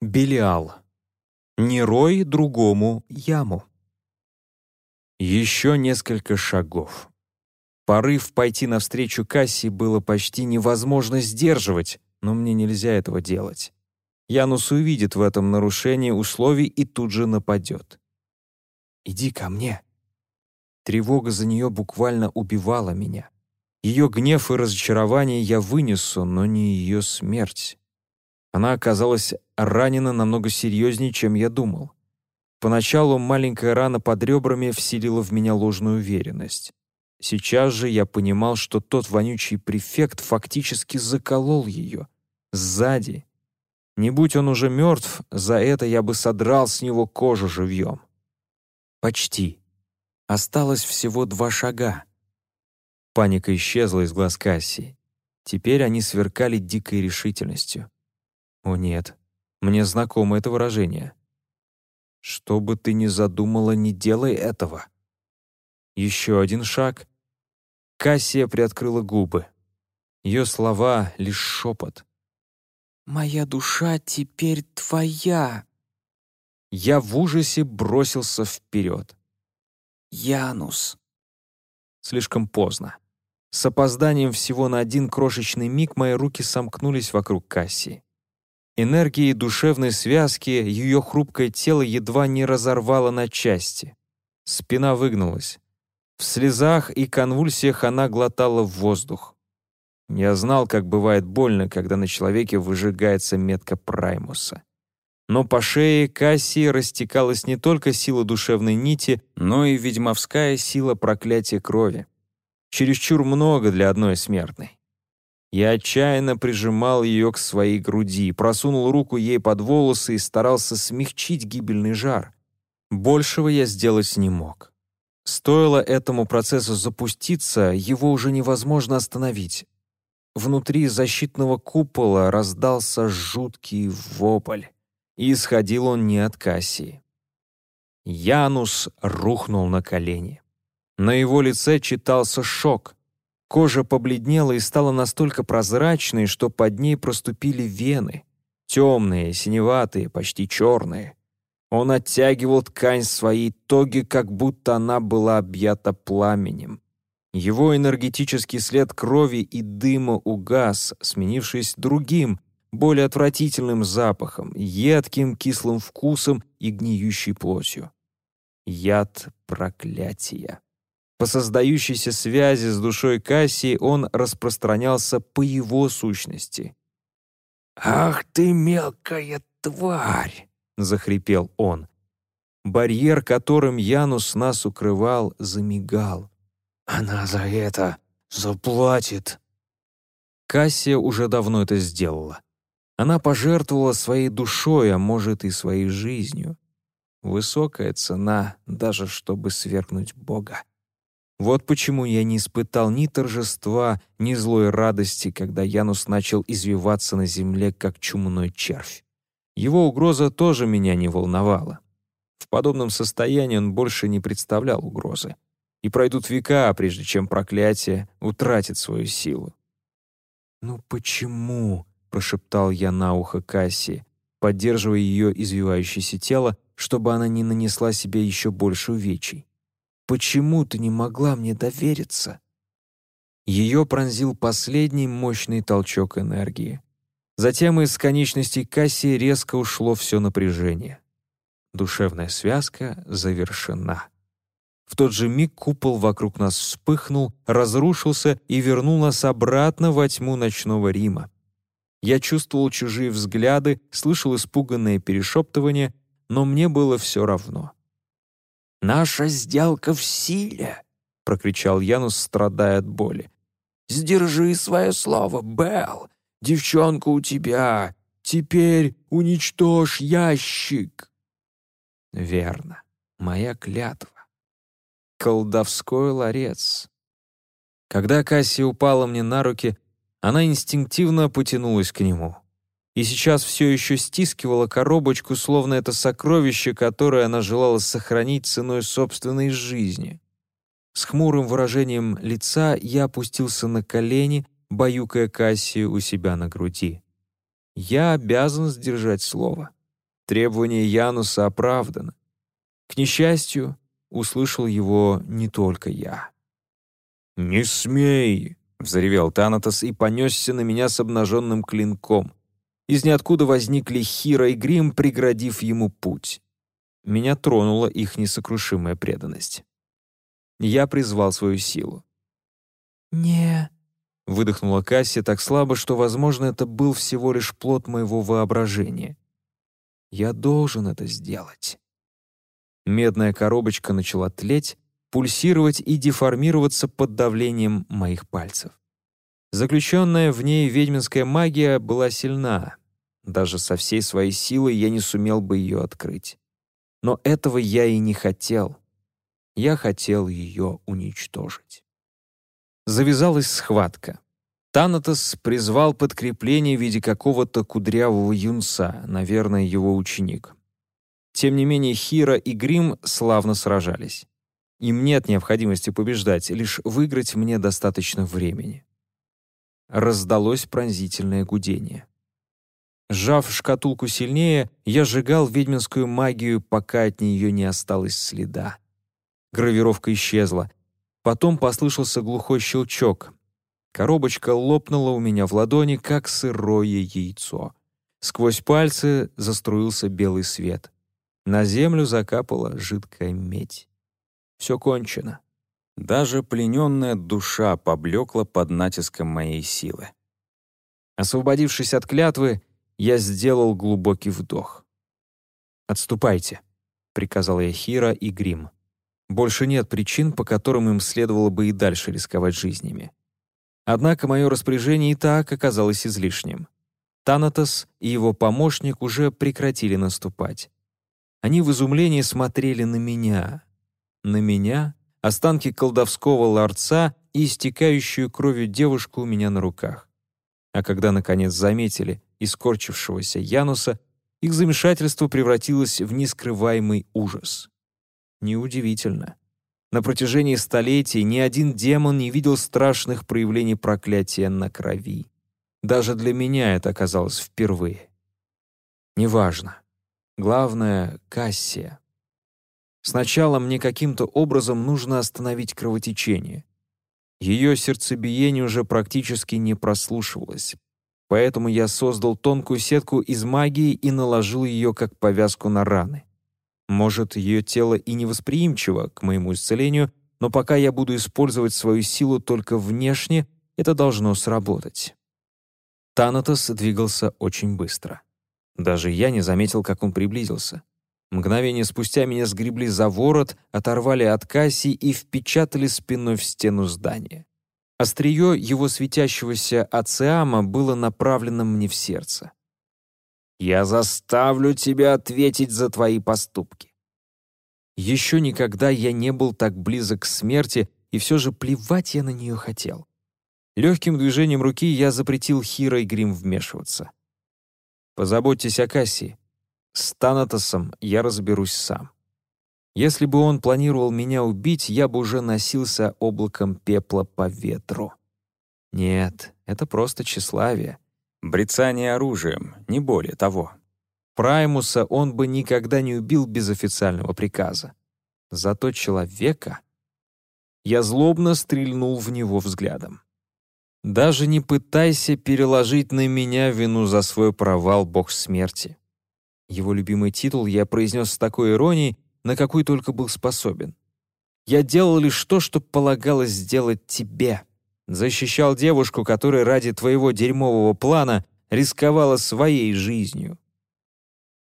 Белиал. Не рой другому яму. Еще несколько шагов. Порыв пойти навстречу Касси было почти невозможно сдерживать, но мне нельзя этого делать. Янус увидит в этом нарушение условий и тут же нападет. «Иди ко мне». Тревога за нее буквально убивала меня. Ее гнев и разочарование я вынесу, но не ее смерть. Она оказалась ранена намного серьезнее, чем я думал. Поначалу маленькая рана под ребрами вселила в меня ложную уверенность. Сейчас же я понимал, что тот вонючий префект фактически заколол ее. Сзади. Не будь он уже мертв, за это я бы содрал с него кожу живьем. Почти. Осталось всего два шага. Паника исчезла из глаз Кассии. Теперь они сверкали дикой решительностью. О нет, мне знакомо это выражение. Что бы ты ни задумала, не делай этого. Еще один шаг. Кассия приоткрыла губы. Ее слова — лишь шепот. «Моя душа теперь твоя». Я в ужасе бросился вперед. «Янус». Слишком поздно. С опозданием всего на один крошечный миг мои руки сомкнулись вокруг Кассии. Энергии душевной связки ее хрупкое тело едва не разорвало на части. Спина выгнулась. В слезах и конвульсиях она глотала в воздух. Я знал, как бывает больно, когда на человеке выжигается метка Праймуса. Но по шее Кассии растекалась не только сила душевной нити, но и ведьмовская сила проклятия крови. Чересчур много для одной смертной. Я отчаянно прижимал ее к своей груди, просунул руку ей под волосы и старался смягчить гибельный жар. Большего я сделать не мог. Стоило этому процессу запуститься, его уже невозможно остановить. Внутри защитного купола раздался жуткий вопль, и исходил он не от Кассии. Янус рухнул на колени. На его лице читался шок — Кожа побледнела и стала настолько прозрачной, что под ней проступили вены. Темные, синеватые, почти черные. Он оттягивал ткань своей тоги, как будто она была объята пламенем. Его энергетический след крови и дыма угас, сменившись другим, более отвратительным запахом, едким кислым вкусом и гниющей плотью. Яд проклятия. По создающейся связи с душой Кассии он распространялся по его сущности. «Ах ты, мелкая тварь!» — захрипел он. Барьер, которым Янус нас укрывал, замигал. «Она за это заплатит!» Кассия уже давно это сделала. Она пожертвовала своей душой, а может и своей жизнью. Высокая цена, даже чтобы свергнуть Бога. Вот почему я не испытал ни торжества, ни злой радости, когда Янус начал извиваться на земле, как чумной червь. Его угроза тоже меня не волновала. В подобном состоянии он больше не представлял угрозы. И пройдут века, прежде чем проклятие утратит свою силу. «Ну почему?» — прошептал я на ухо Касси, поддерживая ее извивающееся тело, чтобы она не нанесла себе еще больше увечий. Почему ты не могла мне довериться?» Ее пронзил последний мощный толчок энергии. Затем из конечностей Кассии резко ушло все напряжение. Душевная связка завершена. В тот же миг купол вокруг нас вспыхнул, разрушился и вернул нас обратно во тьму ночного Рима. Я чувствовал чужие взгляды, слышал испуганное перешептывание, но мне было все равно. «Наша сделка в силе!» — прокричал Янус, страдая от боли. «Сдержи свое слово, Белл! Девчонка у тебя! Теперь уничтожь ящик!» «Верно. Моя клятва. Колдовской ларец». Когда Кассия упала мне на руки, она инстинктивно потянулась к нему и сейчас все еще стискивала коробочку, словно это сокровище, которое она желала сохранить ценой собственной жизни. С хмурым выражением лица я опустился на колени, баюкая Кассию у себя на груди. Я обязан сдержать слово. Требование Януса оправдано. К несчастью, услышал его не только я. «Не смей!» — взревел Танатос и понесся на меня с обнаженным клинком. Из ниоткуда возникли Хира и Грим, преградив ему путь. Меня тронула их несокрушимая преданность. Я призвал свою силу. «Не...» — выдохнула Кассия так слабо, что, возможно, это был всего лишь плод моего воображения. «Я должен это сделать». Медная коробочка начала тлеть, пульсировать и деформироваться под давлением моих пальцев. Заключенная в ней ведьминская магия была сильна. Даже со всей своей силой я не сумел бы ее открыть. Но этого я и не хотел. Я хотел ее уничтожить. Завязалась схватка. Танатос призвал подкрепление в виде какого-то кудрявого юнца, наверное, его ученик. Тем не менее, Хира и Грим славно сражались. Им нет необходимости побеждать, лишь выиграть мне достаточно времени. Раздалось пронзительное гудение. Сжав шкатулку сильнее, я сжигал ведьминскую магию, пока от нее не осталось следа. Гравировка исчезла. Потом послышался глухой щелчок. Коробочка лопнула у меня в ладони, как сырое яйцо. Сквозь пальцы заструился белый свет. На землю закапала жидкая медь. Все кончено. Даже плененная душа поблекла под натиском моей силы. Освободившись от клятвы, я сделал глубокий вдох. «Отступайте», — приказал я Хира и Грим. Больше нет причин, по которым им следовало бы и дальше рисковать жизнями. Однако мое распоряжение и так оказалось излишним. Танатос и его помощник уже прекратили наступать. Они в изумлении смотрели на меня. На меня, останки колдовского ларца и истекающую кровью девушку у меня на руках. А когда, наконец, заметили искорчившегося Януса, их замешательство превратилось в нескрываемый ужас. Неудивительно. На протяжении столетий ни один демон не видел страшных проявлений проклятия на крови. Даже для меня это оказалось впервые. Неважно. Главное — Кассия. Сначала мне каким-то образом нужно остановить кровотечение. Ее сердцебиение уже практически не прослушивалось, поэтому я создал тонкую сетку из магии и наложил ее как повязку на раны. Может, ее тело и невосприимчиво к моему исцелению, но пока я буду использовать свою силу только внешне, это должно сработать. Танатос двигался очень быстро. Даже я не заметил, как он приблизился. Мгновение спустя меня сгребли за ворот, оторвали от Кассии и впечатали спиной в стену здания. Острие его светящегося ациама было направлено мне в сердце. «Я заставлю тебя ответить за твои поступки». Еще никогда я не был так близок к смерти, и все же плевать я на нее хотел. Легким движением руки я запретил Хиро и Грим вмешиваться. Позаботьтесь о Кассии. С Танатосом я разберусь сам. Если бы он планировал меня убить, я бы уже носился облаком пепла по ветру. Нет, это просто тщеславие. Брецание оружием, не более того. Праймуса он бы никогда не убил без официального приказа. Зато человека... Я злобно стрельнул в него взглядом. Даже не пытайся переложить на меня вину за свой провал бог смерти. Его любимый титул я произнес с такой иронией, на какой только был способен. Я делал лишь то, что полагалось сделать тебе. Защищал девушку, которая ради твоего дерьмового плана рисковала своей жизнью.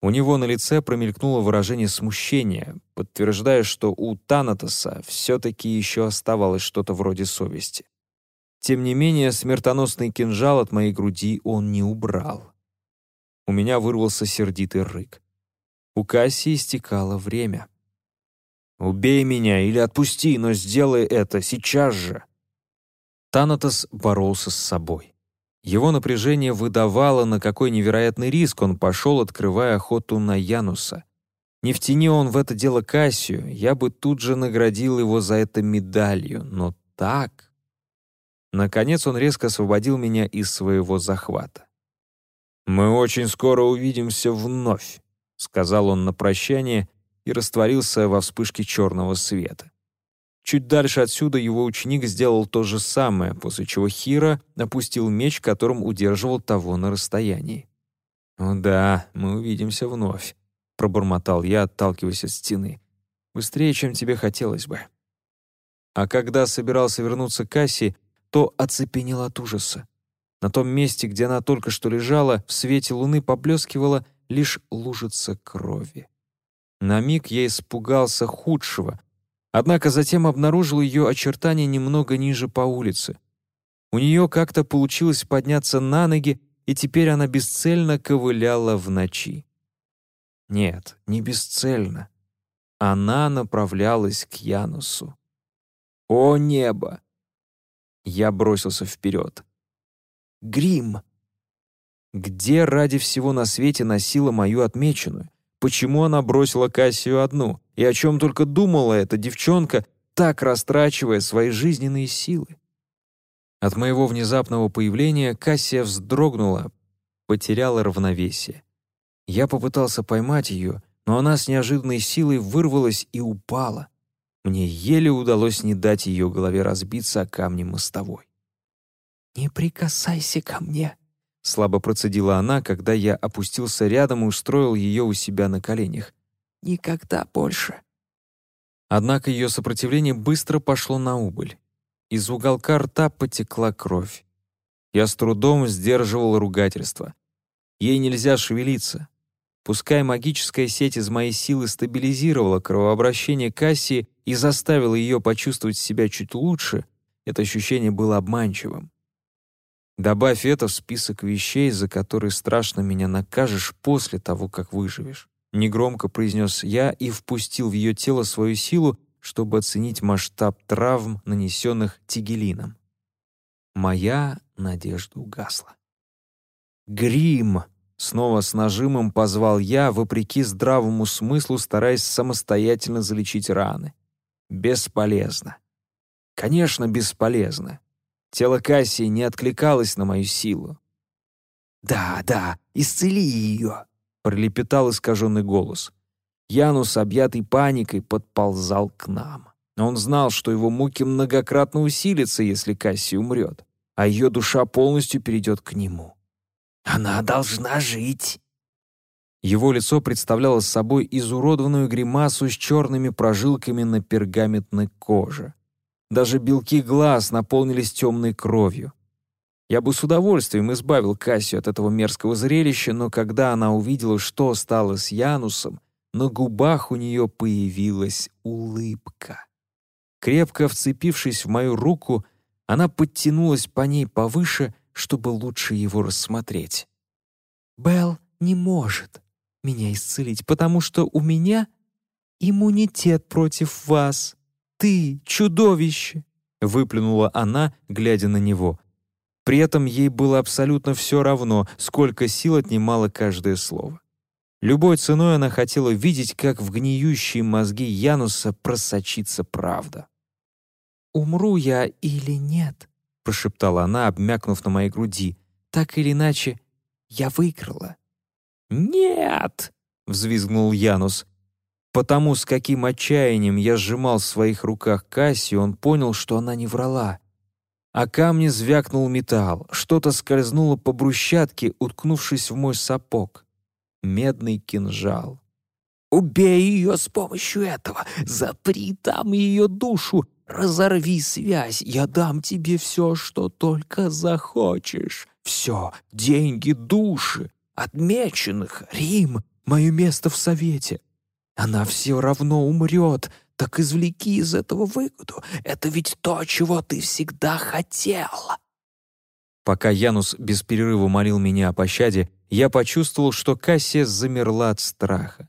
У него на лице промелькнуло выражение смущения, подтверждая, что у Танатоса все-таки еще оставалось что-то вроде совести. Тем не менее, смертоносный кинжал от моей груди он не убрал. У меня вырвался сердитый рык. У Кассии истекало время. «Убей меня или отпусти, но сделай это сейчас же!» Танатос боролся с собой. Его напряжение выдавало, на какой невероятный риск он пошел, открывая охоту на Януса. Не втяни он в это дело Кассию, я бы тут же наградил его за это медалью, но так... Наконец он резко освободил меня из своего захвата. «Мы очень скоро увидимся вновь», — сказал он на прощание и растворился во вспышке черного света. Чуть дальше отсюда его ученик сделал то же самое, после чего Хира опустил меч, которым удерживал того на расстоянии. «О да, мы увидимся вновь», — пробормотал я, отталкиваясь от стены. «Быстрее, чем тебе хотелось бы». А когда собирался вернуться к Касси, то оцепенел от ужаса. На том месте, где она только что лежала, в свете луны поблескивала лишь лужица крови. На миг я испугался худшего, однако затем обнаружил ее очертания немного ниже по улице. У нее как-то получилось подняться на ноги, и теперь она бесцельно ковыляла в ночи. Нет, не бесцельно. Она направлялась к Янусу. О небо! Я бросился вперед. Грим! Где ради всего на свете носила мою отмеченную? Почему она бросила Кассию одну? И о чем только думала эта девчонка, так растрачивая свои жизненные силы? От моего внезапного появления Кассия вздрогнула, потеряла равновесие. Я попытался поймать ее, но она с неожиданной силой вырвалась и упала. Мне еле удалось не дать ее голове разбиться о камни мостовой. «Не прикасайся ко мне», — слабо процедила она, когда я опустился рядом и устроил ее у себя на коленях. «Никогда больше». Однако ее сопротивление быстро пошло на убыль. Из уголка рта потекла кровь. Я с трудом сдерживал ругательство. Ей нельзя шевелиться. Пускай магическая сеть из моей силы стабилизировала кровообращение Кассии и заставила ее почувствовать себя чуть лучше, это ощущение было обманчивым. Добавь это в список вещей, за которые страшно меня накажешь после того, как выживешь. Негромко произнес я и впустил в ее тело свою силу, чтобы оценить масштаб травм, нанесенных Тигелином. Моя надежда угасла. «Грим!» — снова с нажимом позвал я, вопреки здравому смыслу, стараясь самостоятельно залечить раны. «Бесполезно. Конечно, бесполезно. Тело Кассии не откликалось на мою силу. «Да, да, исцели ее!» — пролепетал искаженный голос. Янус, объятый паникой, подползал к нам. Он знал, что его муки многократно усилятся, если Кассия умрет, а ее душа полностью перейдет к нему. «Она должна жить!» Его лицо представляло собой изуродованную гримасу с черными прожилками на пергаментной коже. Даже белки глаз наполнились темной кровью. Я бы с удовольствием избавил Кассию от этого мерзкого зрелища, но когда она увидела, что стало с Янусом, на губах у нее появилась улыбка. Крепко вцепившись в мою руку, она подтянулась по ней повыше, чтобы лучше его рассмотреть. «Белл не может меня исцелить, потому что у меня иммунитет против вас», ты чудовище!» — выплюнула она, глядя на него. При этом ей было абсолютно все равно, сколько сил отнимало каждое слово. Любой ценой она хотела видеть, как в гниющие мозги Януса просочится правда. «Умру я или нет?» — прошептала она, обмякнув на моей груди. «Так или иначе, я выиграла». «Нет!» — взвизгнул Янус. Потому с каким отчаянием я сжимал в своих руках Кассию, он понял, что она не врала. А камни звякнул металл, что-то скользнуло по брусчатке, уткнувшись в мой сапог. Медный кинжал. «Убей ее с помощью этого! Запри там ее душу! Разорви связь! Я дам тебе все, что только захочешь! Все, деньги, души, отмеченных, Рим, мое место в совете!» Она все равно умрет. Так извлеки из этого выгоду. Это ведь то, чего ты всегда хотел. Пока Янус без перерыва молил меня о пощаде, я почувствовал, что Кассия замерла от страха.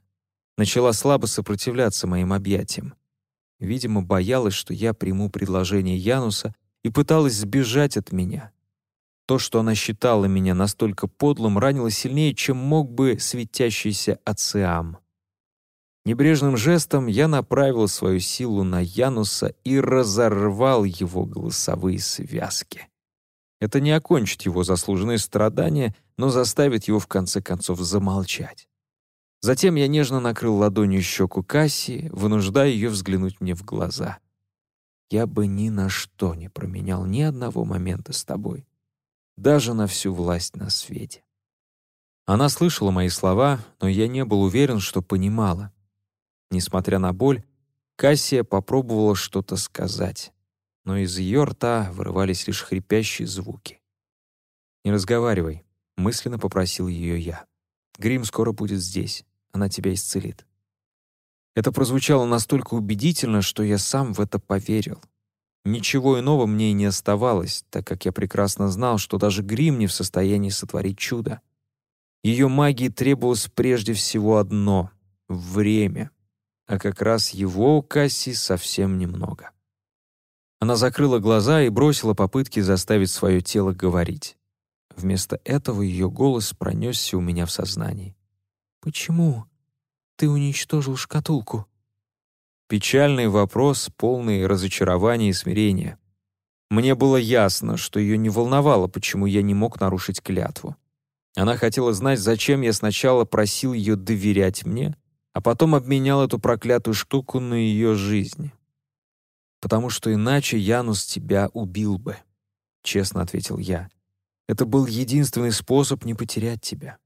Начала слабо сопротивляться моим объятиям. Видимо, боялась, что я приму предложение Януса и пыталась сбежать от меня. То, что она считала меня настолько подлым, ранило сильнее, чем мог бы светящийся Ациам. Небрежным жестом я направил свою силу на Януса и разорвал его голосовые связки. Это не окончит его заслуженные страдания, но заставит его в конце концов замолчать. Затем я нежно накрыл ладонью щеку Касси, вынуждая ее взглянуть мне в глаза. «Я бы ни на что не променял ни одного момента с тобой, даже на всю власть на свете». Она слышала мои слова, но я не был уверен, что понимала. Несмотря на боль, Кассия попробовала что-то сказать, но из ее рта вырывались лишь хрипящие звуки. «Не разговаривай», — мысленно попросил ее я. «Грим скоро будет здесь она тебя исцелит». Это прозвучало настолько убедительно, что я сам в это поверил. Ничего иного мне и не оставалось, так как я прекрасно знал, что даже грим не в состоянии сотворить чудо. Ее магии требовалось прежде всего одно — время, а как раз его у Касси совсем немного. Она закрыла глаза и бросила попытки заставить свое тело говорить. Вместо этого ее голос пронесся у меня в сознании. «Почему ты уничтожил шкатулку?» Печальный вопрос, полный разочарования и смирения. Мне было ясно, что ее не волновало, почему я не мог нарушить клятву. Она хотела знать, зачем я сначала просил ее доверять мне, а потом обменял эту проклятую штуку на ее жизнь. «Потому что иначе Янус тебя убил бы», — честно ответил я. «Это был единственный способ не потерять тебя».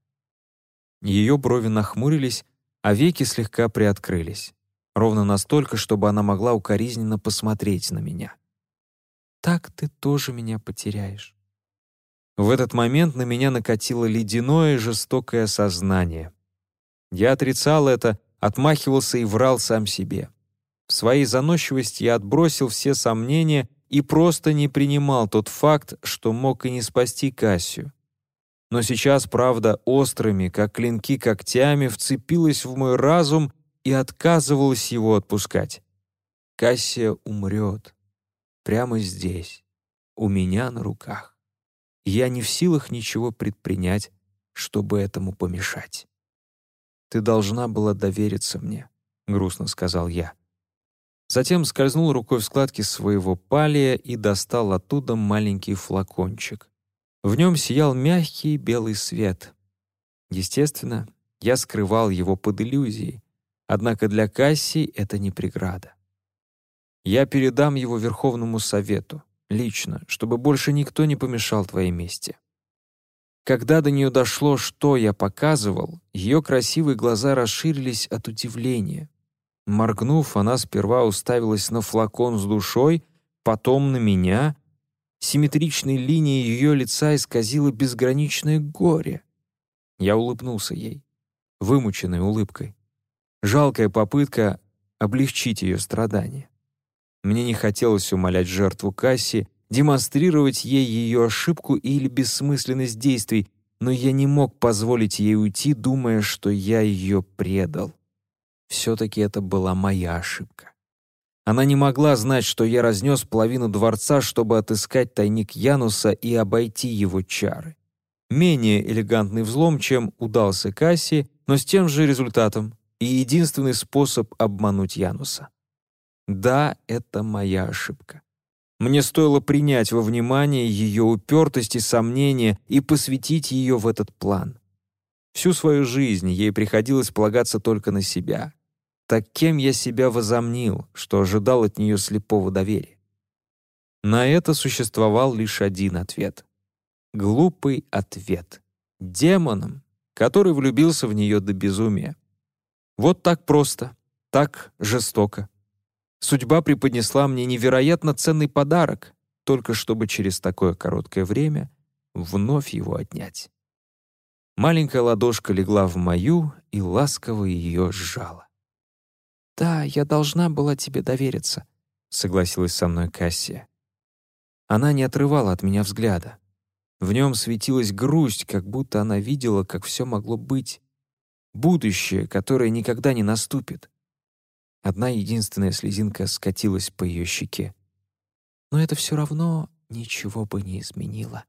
Ее брови нахмурились, а веки слегка приоткрылись. Ровно настолько, чтобы она могла укоризненно посмотреть на меня. «Так ты тоже меня потеряешь». В этот момент на меня накатило ледяное жестокое сознание. Я отрицал это, отмахивался и врал сам себе. В своей заносчивости я отбросил все сомнения и просто не принимал тот факт, что мог и не спасти Кассию. Но сейчас правда острыми, как клинки когтями, вцепилась в мой разум и отказывалась его отпускать. Кассия умрет. Прямо здесь, у меня на руках. Я не в силах ничего предпринять, чтобы этому помешать. «Ты должна была довериться мне», — грустно сказал я. Затем скользнул рукой в складки своего палия и достал оттуда маленький флакончик. В нем сиял мягкий белый свет. Естественно, я скрывал его под иллюзией, однако для Кассии это не преграда. Я передам его Верховному Совету, лично, чтобы больше никто не помешал твоей мести. Когда до нее дошло, что я показывал, ее красивые глаза расширились от удивления. Моргнув, она сперва уставилась на флакон с душой, потом на меня — Симметричной линией ее лица исказило безграничное горе. Я улыбнулся ей, вымученной улыбкой. Жалкая попытка облегчить ее страдания. Мне не хотелось умолять жертву Касси, демонстрировать ей ее ошибку или бессмысленность действий, но я не мог позволить ей уйти, думая, что я ее предал. Все-таки это была моя ошибка. Она не могла знать, что я разнес половину дворца, чтобы отыскать тайник Януса и обойти его чары. Менее элегантный взлом, чем удался Касси, но с тем же результатом и единственный способ обмануть Януса. Да, это моя ошибка. Мне стоило принять во внимание ее упертость и сомнения и посвятить ее в этот план. Всю свою жизнь ей приходилось полагаться только на себя. Так кем я себя возомнил, что ожидал от нее слепого доверия? На это существовал лишь один ответ. Глупый ответ. Демоном, который влюбился в нее до безумия. Вот так просто, так жестоко. Судьба преподнесла мне невероятно ценный подарок, только чтобы через такое короткое время вновь его отнять. Маленькая ладошка легла в мою и ласково ее сжала. «Да, я должна была тебе довериться», — согласилась со мной Кассия. Она не отрывала от меня взгляда. В нем светилась грусть, как будто она видела, как все могло быть. Будущее, которое никогда не наступит. Одна единственная слезинка скатилась по ее щеке. Но это все равно ничего бы не изменило.